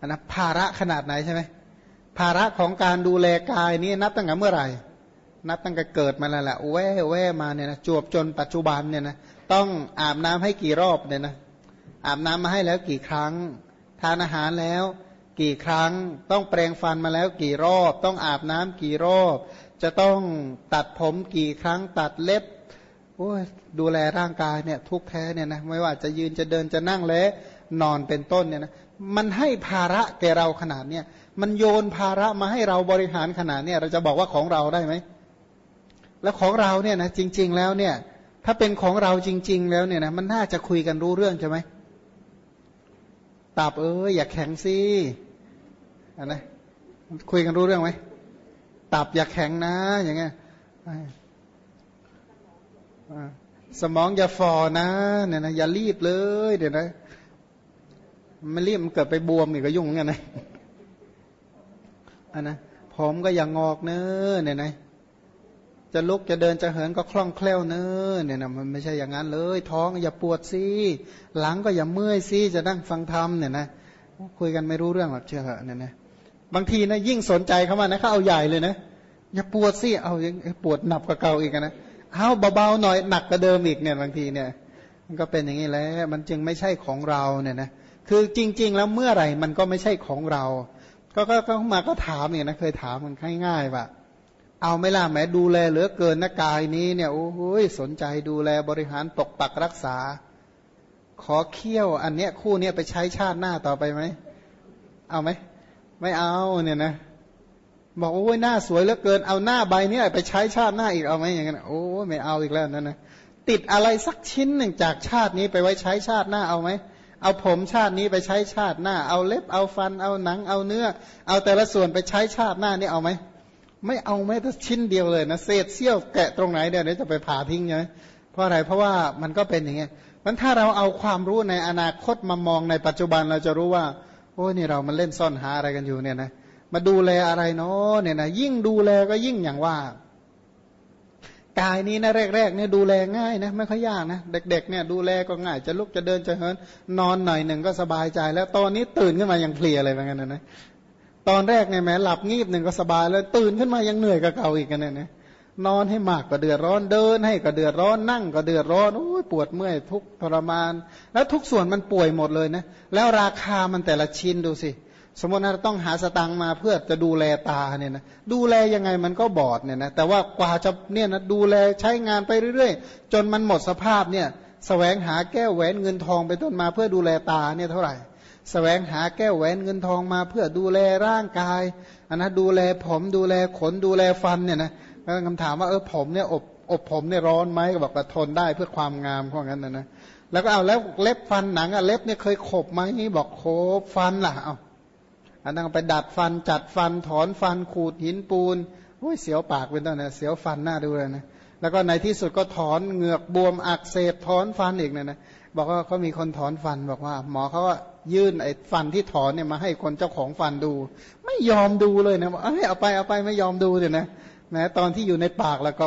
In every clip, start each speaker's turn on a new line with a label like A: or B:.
A: อันนะภาระขนาดไหนใช่ไหมภาระของการดูแลกายนี้นับตั้งแต่เมื่อไหร่ นับตั้งแต่เกิดมาแล้วแหละแว่แว่มาเนี่ยนะจวบจนปัจจุบันเนี่ยนะต้องอาบน้ำให้กี่รอบเนี่ยนะอาบน้ำมาให้แล้วกี่ครั้ง ทานอาหารแล้ว กี่ครั้ง ต้องแปรงฟันมาแล้วกี่รอบ ต้องอาบน้ำกี่รอบ จะต้องตัดผมกี่ครั้งตัดเล็บโอ้ยดูแลร่างกายเนี่ยทุกแท้เนี่ยนะไม่ว่าจะยืนจะเดินจะนั่งและ นอนเป็นต้นเนี่ยนะมันให้ภาระแก่เราขนาดเนี่ยมันโยนภาระมาให้เราบริหารขนาดเนี่ยเราจะบอกว่าของเราได้ไหมแล้วของเราเนี่ยนะจริง ๆ แล้วเนี่ย ถ้าเป็นของเราจริง ๆ แล้วเนี่ยนะมันน่าจะคุยกันรู้เรื่องใช่ไหมตับเอออย่าแข็งสิอันนะคุยกันรู้เรื่องไหมตับอย่าแข็งนะ อย่างเงี้ยสมองอย่าฟอนะเนี่ยนะอย่ารีบเลยเดี๋ยวนะ มันรีบมันเกิดไปบวมอีกก็ยุ่งเงี้ยนะอันนะผมก็อย่างงอกเนื้อเนี่ยนะจะลุกจะเดินจะเหินก็คล่องแคล่วเนื้อเนี่ยนะมันไม่ใช่อย่างนั้นเลย ท้องอย่าปวดสิหลังก็อย่าเมื่อยสิจะนั่งฟังธรรมเนี่ยนะคุยกันไม่รู้เรื่องหรอกเชื่อเหอะเนี่ยนะบางทีนะยิ่งสนใจเขามานะเขาเอาใหญ่เลยนะอย่าปวดสิเอาปวดหนักกว่าเก่าอีกนะเอาเบาๆหน่อยหนักกว่าเดิมอีกเนี่ยบางทีเนี่ย มันก็เป็นอย่างนี้แหละมันจึงไม่ใช่ของเราเนี่ยนะ คือจริง ๆ แล้วเมื่อไหร่มันก็ไม่ใช่ของเรา ก็ก็ก็มาก็ถามเนี่ยนะเคยถามมันง่ายๆว่าเอาไม่ล่ะแม้ดูแลเหลือเกินนะกายนี้เนี่ยโอ้ยสนใจดูแลบริหารปกปักรักษา ขอเคี่ยวอันเนี้ยคู่เนี้ยไปใช้ชาติหน้าต่อไปไหมเอาไหมไม่เอาเนี่ยนะบอกโอ้ยหน้าสวยเหลือเกินเอาหน้าใบนี้ไปใช้ชาติหน้าอีกเอาไหมอย่างเงี้ยโอ้ไม่เอาอีกแล้วนั่นนะติดอะไรสักชิ้นหนึ่งจากชาตินี้ไปไว้ใช้ชาติหน้าเอาไหม เอาผมชาตินี้ไปใช้ชาติหน้า เอาเล็บเอาฟันเอาหนังเอาเนื้อ เอาแต่ละส่วนไปใช้ชาติหน้านี่เอาไหมไม่เอาแม้แต่ชิ้นเดียวเลยนะเศษเสี้ยวแกะตรงไหนเดี๋ยวนี้จะไปผ่าทิ้งไงเพราะอะไรเพราะว่ามันก็เป็นอย่างเงี้ยมันถ้าเราเอาความรู้ในอนาคตมามองในปัจจุบันเราจะรู้ว่า โอ้นี่เรามันเล่นซ่อนหาอะไรกันอยู่เนี่ยนะมาดูแลอะไรเนาะเนี่ยนะยิ่งดูแลก็ยิ่งอย่างว่า กายนี้นะแรกๆเนี่ยดูแลง่ายนะไม่ค่อยยากนะเด็ก ๆ เนี่ยดูแลก็ง่าย จะลุกจะเดินจะเหินนอนหน่อยหนึ่งก็สบายใจ แล้วตอนนี้ตื่นขึ้นมายังเพลียอะไรแบบนั้นนะตอนแรกเนี่ยแม้หลับงีบหนึ่งก็สบายแล้วตื่นขึ้นมายังเหนื่อยกับเก่าอีกกันเนี่ยนอนให้มากก็เดือดร้อนเดินให้ก็เดือดร้อนนั่งก็เดือดร้อนโอ้ยปวดเมื่อยทุกทรมาน แล้วทุกส่วนมันป่วยหมดเลยนะแล้วราคามันแต่ละชิ้นดูสิ สมมติเราต้องหาสตังมาเพื่อจะดูแลตาเนี่ยนะดูแลยังไงมันก็บอดเนี่ยนะแต่ว่ากว่าจะเนี่ยนะดูแลใช้งานไปเรื่อยๆ จนมันหมดสภาพเนี่ยสแสวงหาแก้วแหวนเงินทองไปต้นมาเพื่อดูแลตาเนี่ยเท่าไหร่แสวงหาแก้วแหวนเงินทองมาเพื่อดูแลร่างกายอันนะดูแลผมดูแลขนดูแลฟันเนี่ยนะแล้วคำถามว่าเออผมเนี่ยอบอบผมเนี่ยร้อนไหมก็บอกว่าทนได้เพื่อความงามเพราะงั้นนะนะแล้วก็เอาแล้วเล็บฟันหนังอะเล็บเนี่ยเคยขบไหมบอกโคบฟันล่ะเอา อันนั้นไปดัดฟันจัดฟันถอนฟันขูดหินปูนโอ้ยเสียวปากเป็นต้นนะเสียวฟันหน้าดูเลยนะแล้วก็ในที่สุดก็ถอนเหงือกบวมอักเสบถอนฟันอีกเนี่ยนะบอกว่าเขามีคนถอนฟันบอกว่า หมอเขาว่ายื่นไอ้ฟันที่ถอนเนี่ยมาให้คนเจ้าของฟันดู ไม่ยอมดูเลยนะบอกเอ้เอาไปเอาไปไม่ยอมดูเดี๋ยนะนะตอนที่อยู่ในปากแล้วก็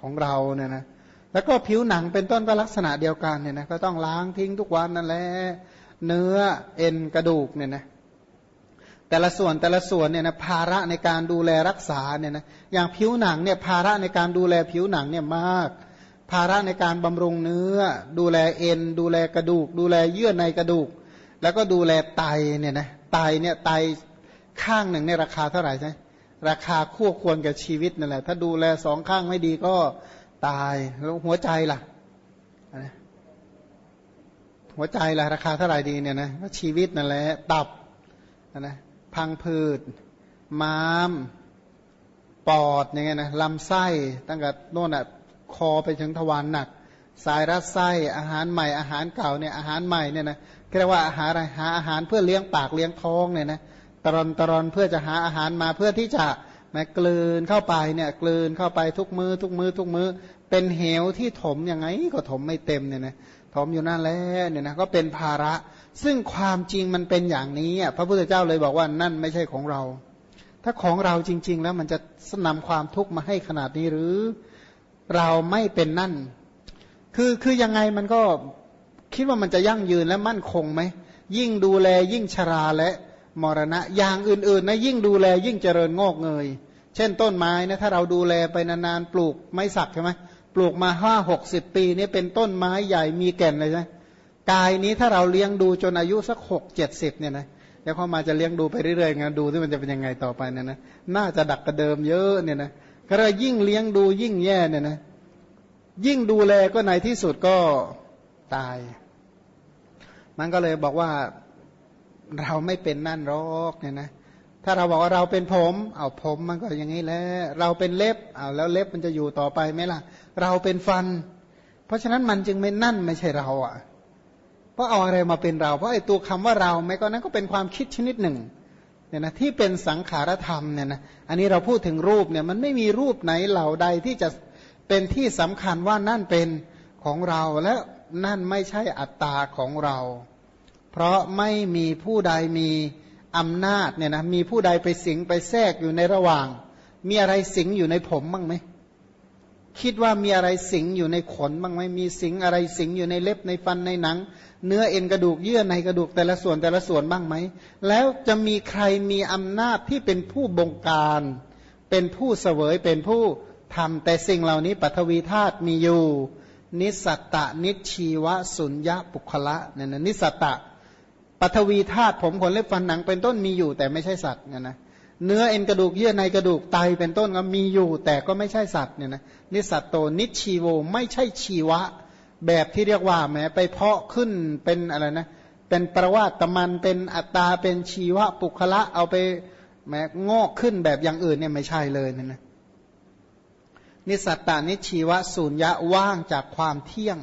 A: ของเราเนี่ยนะแล้วก็ผิวหนังเป็นต้นก็ลักษณะเดียวกันเนี่ยนะก็ต้องล้างทิ้งทุกวันนั่นแหละเนื้อเอ็นกระดูกเนี่ยนะ แต่ละส่วนแต่ละส่วนเนี่ยนะภาระในการดูแลรักษาเนี่ยนะอย่างผิวหนังเนี่ยภาระในการดูแลผิวหนังเนี่ยมาก ภาระในการบำรุงเนื้อ ดูแลเอ็น ดูแลกระดูก ดูแลเยื่อในกระดูก แล้วก็ดูแลไตเนี่ยนะไตเนี่ยไตข้างหนึ่งเนี่ยราคาเท่าไหร่ใช่ราคาคู่ควรกับชีวิตนั่นแหละถ้าดูแลสองข้างไม่ดีก็ตายแล้วหัวใจล่ะหัวใจล่ะราคาเท่าไหร่ดีเนี่ยนะชีวิตนั่นแหละตับนะ พังผืด ม้าม ปอดอย่างเงี้ยนะลำไส้ตั้งแต่โน่นอะคอไปถึงทวารหนัก สายรัดไส้อาหารใหม่อาหารเก่าเนี่ยอาหารใหม่เนี่ยนะเรียกว่าอาหารอะไรหาอาหารเพื่อเลี้ยงปากเลี้ยงท้องเนี่ยนะตรอนตรอนเพื่อจะหาอาหารมาเพื่อที่จะแม้กลืนเข้าไปเนี่ยกลืนเข้าไปทุกมือทุกมือทุกมือเป็นเหวที่ถมยังไงก็ถมไม่เต็มเนี่ยนะถมอยู่นั่นแล้วเนี่ยนะก็เป็นภาระ ซึ่งความจริงมันเป็นอย่างนี้พระพุทธเจ้าเลยบอกว่านั่นไม่ใช่ของเรา ถ้าของเราจริง ๆ แล้วมันจะนำความทุกข์มาให้ขนาดนี้หรือ เราไม่เป็นนั่น คือคือยังไงมันก็คิดว่ามันจะยั่งยืนและมั่นคงไหมยิ่งดูแลยิ่งชราและมรณะอย่างอื่นๆนะยิ่งดูแลยิ่งเจริญงอกเงย เช่นต้นไม้นะถ้าเราดูแลไปนานๆปลูกไม้สักใช่ไหมปลูกมาห้าหกสิบปีนี่เป็นต้นไม้ใหญ่มีแก่นเลยใช่ กายนี้ถ้าเราเลี้ยงดูจนอายุสักหกเจ็ดสิบเนี่ยนะเดี๋ยวเขามาจะเลี้ยงดูไปเรื่อยๆงั้นดูที่มันจะเป็นยังไงต่อไปเนี่ยนะน่าจะดักกระเดิมเยอะเนี่ยนะก็เลยยิ่งเลี้ยงดูยิ่งแย่เนี่ยนะยิ่งดูแลก็ในที่สุดก็ตาย มันก็เลยบอกว่าเราไม่เป็นนั่นหรอกเนี่ยนะถ้าเราบอกว่าเราเป็นผม เอาผมมันก็อย่างนี้แหละเราเป็นเล็บเอาแล้วเล็บมันจะอยู่ต่อไปไหมล่ะ เราเป็นฟัน เพราะฉะนั้นมันจึงไม่นั่นไม่ใช่เราอะ เพราะเอาอะไรมาเป็นเรา เพราะไอ้ตัวคำว่าเราแม้ก็นั้นก็เป็นความคิดชนิดหนึ่งเนี่ยนะที่เป็นสังขารธรรมเนี่ยนะอันนี้เราพูดถึงรูปเนี่ยมันไม่มีรูปไหนเหล่าใดที่จะเป็นที่สำคัญว่านั่นเป็นของเราและนั่นไม่ใช่อัตตาของเรา เพราะไม่มีผู้ใดมีอำนาจเนี่ยนะมีผู้ใดไปสิงไปแทรกอยู่ในระหว่าง มีอะไรสิงอยู่ในผมบ้างไหม คิดว่ามีอะไรสิงอยู่ในขนบ้างไหมมีสิงอะไรสิงอยู่ในเล็บในฟันในหนัง เนื้อเอ็นกระดูกเยื่อในกระดูกแต่ละส่วนแต่ละส่วนบ้างไหม แล้วจะมีใครมีอำนาจที่เป็นผู้บงการ เป็นผู้เสวยเป็นผู้ทำแต่สิ่งเหล่านี้ปัทวีธาตุมีอยู่ นิสัตตนิชีวสุญญาปุคละเนี่ยนะนิสัตตปฐวีธาตุผมขนเล็บฟันหนังเป็นต้นมีอยู่แต่ไม่ใช่สัตว์เนี่ยนะ เนื้อเอ็นกระดูกเยื่อในกระดูกไตเป็นต้นก็มีอยู่ แต่ก็ไม่ใช่สัตว์เนี่ยนะนิสัตโตนิชีโวไม่ใช่ชีวะ แบบที่เรียกว่าแม้ไปเพาะขึ้นเป็นอะไรนะเป็นประวัติตมันเป็นอัตตาเป็นชีวะปุคละเอาไปแม้งอกขึ้นแบบอย่างอื่นเนี่ยไม่ใช่เลยเนี่ยนะนิสัตตานิชีวะสูญญะว่างจากความเที่ยง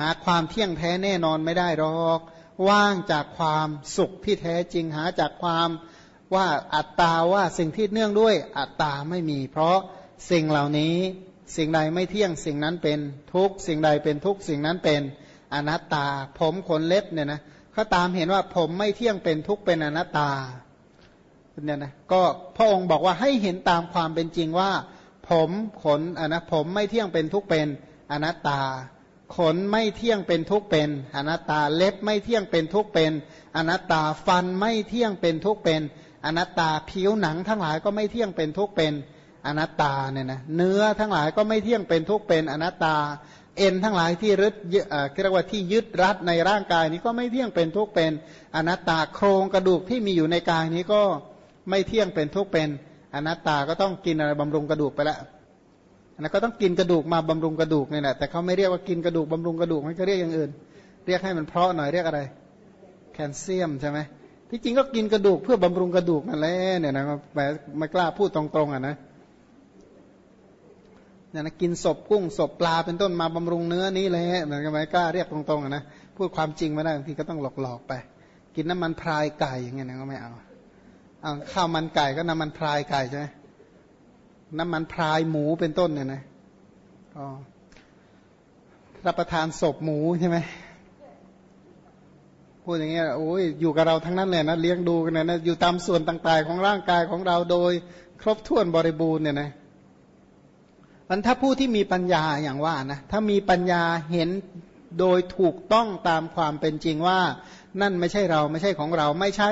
A: หาความเที่ยงแท้แน่นอนไม่ได้หรอก ว่างจากความสุขที่แท้จริงหาจากความ ว่าอัตตาว่าสิ่งที่เนื่องด้วยอัตตาไม่มี เพราะสิ่งเหล่านี้สิ่งใดไม่เที่ยงสิ่งนั้นเป็นทุกสิ่งใดเป็นทุกสิ่งนั้นเป็นอนัตตา ผมขนเล็บเนี่ยนะเขาตามเห็นว่าผมไม่เที่ยงเป็นทุกเป็นอนัตตาเนี่ยนะก็พระองค์บอกว่าให้เห็นตามความเป็นจริงว่า ผมขนอนะผมไม่เที่ยงเป็นทุกเป็นอนัตตา ขนไม่เที่ยงเป็นทุกเป็นอนัตตา เล็บไม่เที่ยงเป็นทุกเป็นอนัตตาฟันไม่เที่ยงเป็นทุกเป็น อนัตตาผิวหนังทั้งหลายก็ไม่เที่ยงเป็นทุกเป็นอนัตตาเนี่ยนะเนื้อทั้งหลายก็ไม่เที่ยงเป็นทุกเป็นอนัตตา เอ็นทั้งหลายที่รึดเรียกว่าที่ยึดรัดในร่างกายนี้ก็ไม่เที่ยงเป็นทุกเป็นอนัตตาโครงกระดูกที่มีอยู่ในกายนี้ก็ไม่เที่ยงเป็นทุกเป็นอนัตตาก็ต้องกินอะไรบำรุงกระดูกไปแล้วนะก็ต้องกินกระดูกมาบำรุงกระดูกนี่แหละแต่เขาไม่เรียกว่ากินกระดูกบำรุงกระดูกมันก็เรียกอย่างอื่น เรียกให้มันเพาะหน่อยเรียกอะไร แคลเซียมใช่ไหม ที่จริงก็กินกระดูกเพื่อบำรุงกระดูกนั่นแหละเนี่ยนะแบบไม่กล้าพูดตรงๆอะนะเนี่ยนะกินศพกุ้งศพปลาเป็นต้นมาบำรุงเนื้อนี้แหละมันก็ไม่กล้าเรียกตรงๆอะนะพูดความจริงไม่ได้บางทีก็ต้องหลอกๆไป กินน้ำมันพรายไก่อย่างเงี้ยนะก็ไม่เอาเอาข้าวมันไก่ก็น้ำมันพรายไก่ใช่ไหมน้ำมันพรายหมูเป็นต้นเนี่ยนะก็รับประทานศพหมูใช่ไหม พูดอย่างเงี้ยโอ้ยอยู่กับเราทั้งนั้นเลยนะเลี้ยงดูกันนะอยู่ตามส่วนต่างๆ ของร่างกายของเราโดยครบถ้วนบริบูรณ์เนี่ยนะมันถ้าผู้ที่มีปัญญาอย่างว่านะถ้ามีปัญญาเห็นโดยถูกต้องตามความเป็นจริงว่า นั่นไม่ใช่เราไม่ใช่ของเราไม่ใช่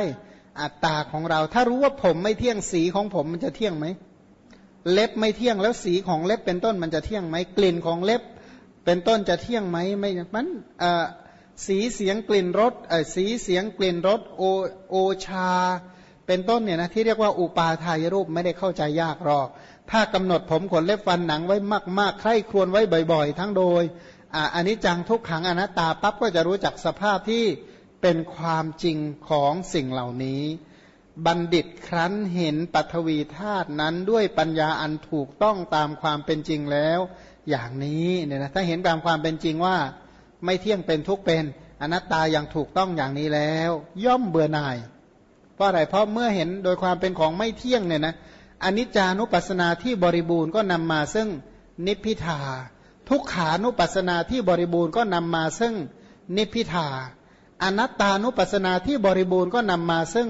A: อัตตาของเรา ถ้ารู้ว่าผมไม่เที่ยงสีของผมมันจะเที่ยงไหมเล็บไม่เที่ยงแล้วสีของเล็บเป็นต้นมันจะเที่ยงไหมกลิ่นของเล็บเป็นต้นจะเที่ยงไหมไม่มัน สีเสียงกลิ่นรสสีเสียงกลิ่นรสโอโอชา เป็นต้นเนี่ยนะที่เรียกว่าอุปาทายรูปไม่ได้เข้าใจยากหรอก ถ้ากำหนดผมขนเล็บฟันหนังไว้มาก ๆ ใคร่ครวญไว้บ่อย ๆ ทั้งโดยอันนี้จังทุกขังอนัตตาปั๊บก็จะรู้จักสภาพที่เป็นความจริงของสิ่งเหล่านี้ บัณฑิตครั้นเห็นปัทวีธาตุนั้นด้วยปัญญาอันถูกต้องตามความเป็นจริงแล้ว อย่างนี้เนี่ยนะถ้าเห็นตามความเป็นจริงว่า ไม่เที่ยงเป็นทุกเป็นอนัตตาอย่างถูกต้องอย่างนี้แล้ว ย่อมเบื่อหน่าย เพราะอะไรเพราะเมื่อเห็นโดยความเป็นของไม่เที่ยงเนี่ยนะอนิจจานุปัสสนาที่บริบูรณ์ก็นำมาซึ่งนิพพิทา ทุกขานุปัสสนาที่บริบูรณ์ก็นำมาซึ่งนิพพิทา อนัตตานุปัสสนาที่บริบูรณ์ก็นำมาซึ่ง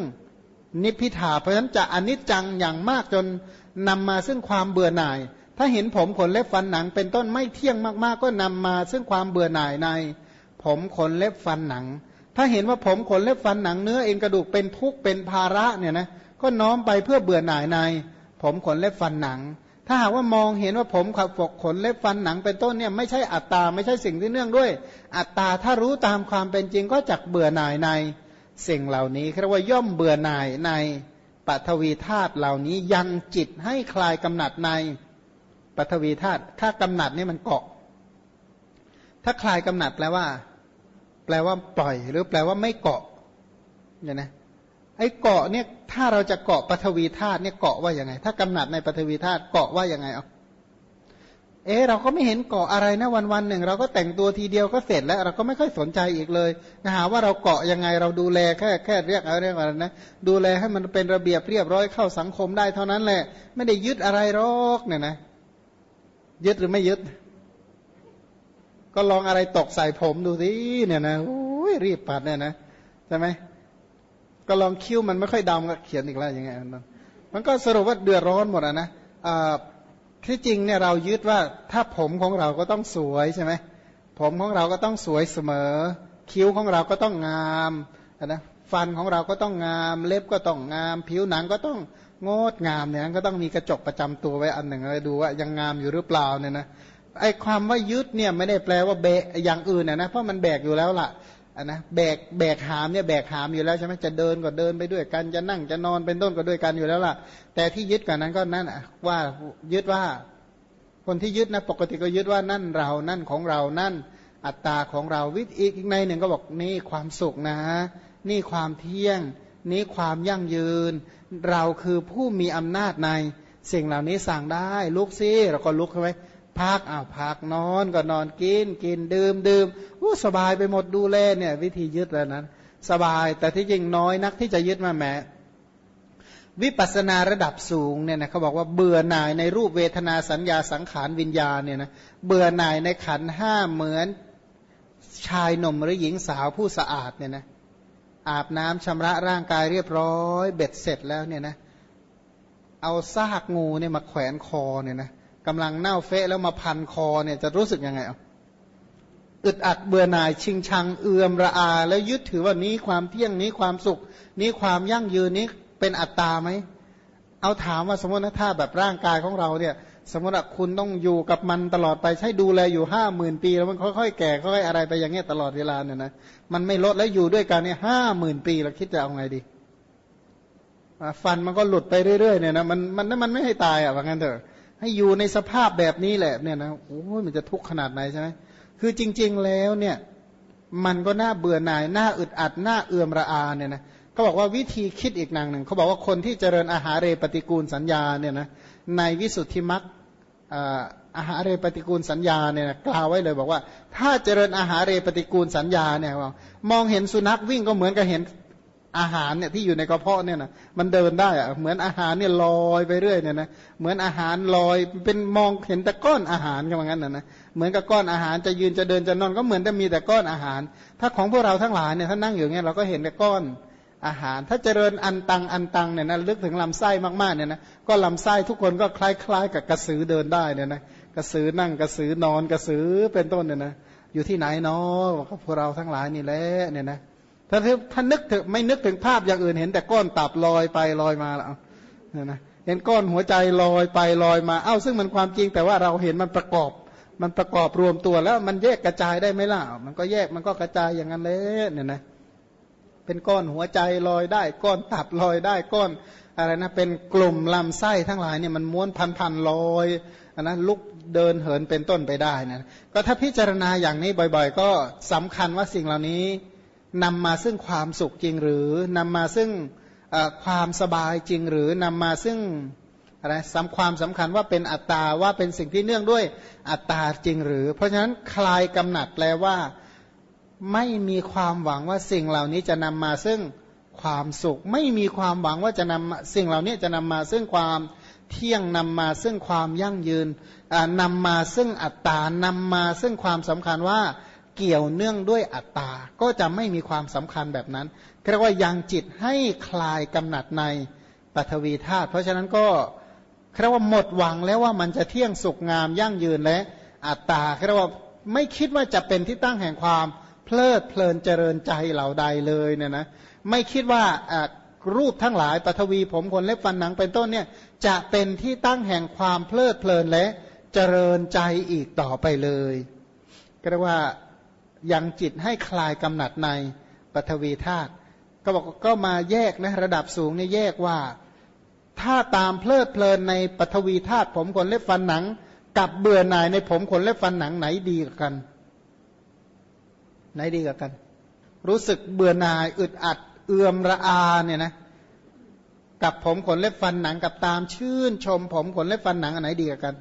A: นิพพิทา เพราะฉะนั้นจะอนิจจังอย่างมากจนนำมาซึ่งความเบื่อหน่าย ถ้าเห็นผมขนเล็บฟันหนัง เป็นต้นไม่เที่ยงมากๆ ก็นำมาซึ่งความเบื่อหน่ายใน ผมขนเล็บฟันหนัง ถ้าเห็นว่าผมขนเล็บฟันหนังเนื้อเอ็นกระดูกเป็นทุกข์เป็นภาระเนี่ยนะก็น้อมไปเพื่อเบื่อหน่ายใน ผมขนเล็บฟันหนัง ถ้าหากว่ามองเห็นว่าผมขับฝกขนเล็บฟันหนัง เป็นต้นเนี่ยไม่ใช่อัตตาไม่ใช่สิ่งที่เนื่องด้วย อัตตาถ้ารู้ตามความเป็นจริงก็จักเบื่อหน่ายใน สิ่งเหล่านี้เรียกว่าย่อมเบื่อหน่ายในปัทวีธาตุเหล่านี้ยังจิตให้คลายกำหนัดใน ปัทวีธาตุถ้ากำหนัดนี่มันเกาะ ถ้าคลายกำหนัดแปลว่า แปลว่าปล่อย หรือแปลว่าไม่เกาะเนี่ยนะไอ้เกาะเนี่ยถ้าเราจะเกาะปัทวีธาตุเนี่ยเกาะว่าอย่างไง ถ้ากำหนัดในปัทวีธาตุเกาะว่าอย่างไงเอาเอ๊เราก็ไม่เห็นเกาะอะไรนะวันวันหนึ่ง เราก็แต่งตัวทีเดียวก็เสร็จแล้ว เราก็ไม่ค่อยสนใจอีกเลยนะฮะว่าเราเกาะยังไงเราดูแลแค่แค่เรียกอะไรเรียกอะไรนะดูแลให้มันเป็นระเบียบเรียบร้อยเข้าสังคมได้เท่านั้นแหละ ไม่ได้ยึดอะไรหรอกเนี่ยนะ ยึดหรือไม่ยึด ก็ลองอะไรตกใส่ผมดูสิเนี่ยนะโอ้ยรีบปัดเนี่ยนะใช่ไหมก็ลองคิ้วมันไม่ค่อยดำก็เขียนอีกแล้วยังไงมันก็สรุปว่าเดือดร้อนหมดอะนะที่จริงเนี่ยเรายึดว่าถ้าผมของเราก็ต้องสวยใช่ไหมผมของเราก็ต้องสวยเสมอ คิ้วของเราก็ต้องงาม นะฟันของเราก็ต้องงามเล็บก็ต้องงาม ผิวหนังก็ต้องงดงามเนี่ยก็ต้องมีกระจกประจำตัวไว้อันหนึ่งเลยดูว่ายังงามอยู่หรือเปล่าเนี่ยนะไอ้ความว่ายึดเนี่ยไม่ได้แปลว่าเบะอย่างอื่นนะเพราะมันแบกอยู่แล้วล่ะอันนะแบกแบกหามเนี่ยแบกหามอยู่แล้วใช่ไหมจะเดินก็เดินไปด้วยกันจะนั่งจะนอนเป็นต้นก็ด้วยกันอยู่แล้วล่ะ แต่ที่ยึดกันนั้นก็นั่นว่ายึดว่า คนที่ยึดนะปกติก็ยึดว่านั่นเรานั่นของเรานั่นอัตตาของเราวิธีอีกในหนึ่งก็บอกนี่ความสุขนะ นี่ความเที่ยง นี่ความยั่งยืน เราคือผู้มีอำนาจในสิ่งเหล่านี้สั่งได้ลุกซิเราก็ลุกใช่ไหมพักอ้าวพักนอนก็นอนกิน กินดื่มดื่มอู้สบายไปหมดดูแลเนี่ยวิธียึดแล้วนั้น สบายแต่ที่จริงน้อยนักที่จะยึดมาแม้วิปัสนาระดับสูงเนี่ยนะเขาบอกว่าเบื่อหน่ายในรูปเวทนาสัญญาสังขารวิญญาณเนี่ยนะเบื่อหน่ายในขันห้าเหมือนชายหนุ่มหรือหญิงสาวผู้สะอาดเนี่ยนะ อาบน้ำชำระร่างกายเรียบร้อย เบ็ดเสร็จแล้วเนี่ยนะเอาซากงูเนี่ยมาแขวนคอเนี่ยนะกำลังเน่าเฟะแล้วมาพันคอเนี่ยจะรู้สึกยังไงอะอึดอัดเบื่อหน่ายชิงชังเอือมระอา แล้วยึดถือว่านี้ความเที่ยงนี้ความสุข นี้ความยั่งยืนนี้เป็นอัตตาไหมเอาถามว่าสมมติถ้าแบบร่างกายของเราเนี่ย สมมติว่าคุณต้องอยู่กับมันตลอดไปใช้ดูแลอยู่ห้าหมื่นปี แล้วมันค่อยๆแก่ค่อยๆอะไรไปอย่างเงี้ยตลอดเวลาเนี่ยนะมันไม่ลดแล้วอยู่ด้วยกันเนี่ยห้าหมื่นปีเราคิดจะเอาไงดีฟันมันก็หลุดไปเรื่อยๆเนี่ยนะมันมันมันไม่ให้ตายอะว่างั้นเถอะ ให้อยู่ในสภาพแบบนี้แหละเนี่ยนะโอ้ยมันจะทุกข์ขนาดไหนใช่ไหมคือจริง ๆแล้วเนี่ย มันก็น่าเบื่อหน่ายน่าอึดอัดน่าเอื่อมระอาเนี่ยนะก็บอกว่าวิธีคิดอีกนางหนึ่งเขาบอกว่าคนที่เจริญอาหารเรปฏิกูลสัญญาเนี่ยนะ ในวิสุทธิมักอาหารเรปฏิกูลสัญญาเนี่ยกล่าวไว้เลยบอกว่า ถ้าเจริญอาหารเรปฏิกูลสัญญาเนี่ยมองเห็นสุนัขวิ่งก็เหมือนกับเห็นอาหารเนี่ยที่อยู่ในกระเพาะเนี่ยนะมันเดินได้อะเหมือนอาหารเนี่ยลอยไปเรื่อยเนี่ยนะเหมือนอาหารลอยเป็นมองเห็นแต่ก้อนอาหารกันว่างั้นนะนะเหมือนกับก้อนอาหารจะยืนจะเดินจะนอนก็เหมือนจะมีแต่ก้อนอาหาร ถ้าของพวกเราทั้งหลายเนี่ยถ้านั่งอยู่เงี้ยเราก็เห็นแต่ก้อน อาหาร ถ้าเจริญอันตังอันตังเนี่ยนะลึกถึงลำไส้มากๆเนี่ยนะก็ลำไส้ทุกคนก็คล้ายๆ กับกระสือเดินได้เนี่ยนะกระสือนั่งกระสือนอนกระสือเป็นต้นเนี่ยนะอยู่ที่ไหนเนาะก็พวกเราทั้งหลายนี่แหละเนี่ยนะถ้าถ้านึกถึงไม่นึกถึงภาพอย่างอื่นเห็นแต่ก้อนตับลอยไปลอยมาแล้วเนี่ยนะเห็นก้อนหัวใจลอยไปลอยมาเอ้าซึ่งมันความจริงแต่ว่าเราเห็นมันประกอบมันประกอบรวมตัวแล้วมันแยกกระจายได้ไหมล่ะ มันก็แยกมันก็กระจายอย่างนั้นเลยเนี่ยนะ เป็นก้อนหัวใจลอยได้ ก้อนตับลอยได้ก้อนอะไรนะเป็นกลุ่มลำไส้ทั้งหลายเนี่ยมันม้วนพันพันลอยนะลุกเดินเหินเป็นต้นไปได้นะก็ถ้าพิจารณาอย่างนี้บ่อยๆ ก็สำคัญว่าสิ่งเหล่านี้นำมาซึ่งความสุขจริงหรือนำมาซึ่งความสบายจริงหรือนำมาซึ่งอะไรสำความสำคัญว่าเป็นอัตตาว่าเป็นสิ่งที่เนื่องด้วยอัตตาจริงหรือ เพราะฉะนั้นคลายกำหนัดแปลว่า ไม่มีความหวังว่าสิ่งเหล่านี้จะนำมาซึ่งความสุข ไม่มีความหวังว่าจะนำสิ่งเหล่านี้จะนำมาซึ่งความเที่ยงนำมาซึ่งความยั่งยืนนำมาซึ่งอัตตานำมาซึ่งความสำคัญว่าเกี่ยวเนื่องด้วยอัตตา ก็จะไม่มีความสำคัญแบบนั้นเรียกว่ายังจิตให้คลายกำหนัดในปฐวีธาตุเพราะฉะนั้นก็เรียกว่าหมดหวังแล้วว่ามันจะเที่ยงสุขงามยั่งยืนและอัตตาเรียกว่าไม่คิดว่าจะเป็นที่ตั้งแห่งความ ลิดเพลินเจริญใจเหล่าใดเลยเนี่ยนะไม่คิดว่ารูปทั้งหลายปฐวีผมขนเล็บฟันหนังเป็นต้นเนี่ยจะเป็นที่ตั้งแห่งความเพลิดเพลินและเจริญใจอีกต่อไปเลยก็เรียกว่ายังจิตให้คลายกำหนัดในปฐวีธาตุก็บอกก็มาแยกนะระดับสูงนี่แยกว่า ถ้าตามเพลิดเพลินในปฐวีธาตุผมขนเล็บฟันหนัง กับเบื่อหน่ายในผมขนเล็บฟันหนังไหนดีกัน ไหนดีกว่ากัน รู้สึกเบื่อหน่ายอึดอัด เอื่อมระอาเนี่ยนะกับผมขนเล็บฟันหนังกับตามชื่นชมผมขนเล็บฟันหนังอันไหนดีกว่ากัน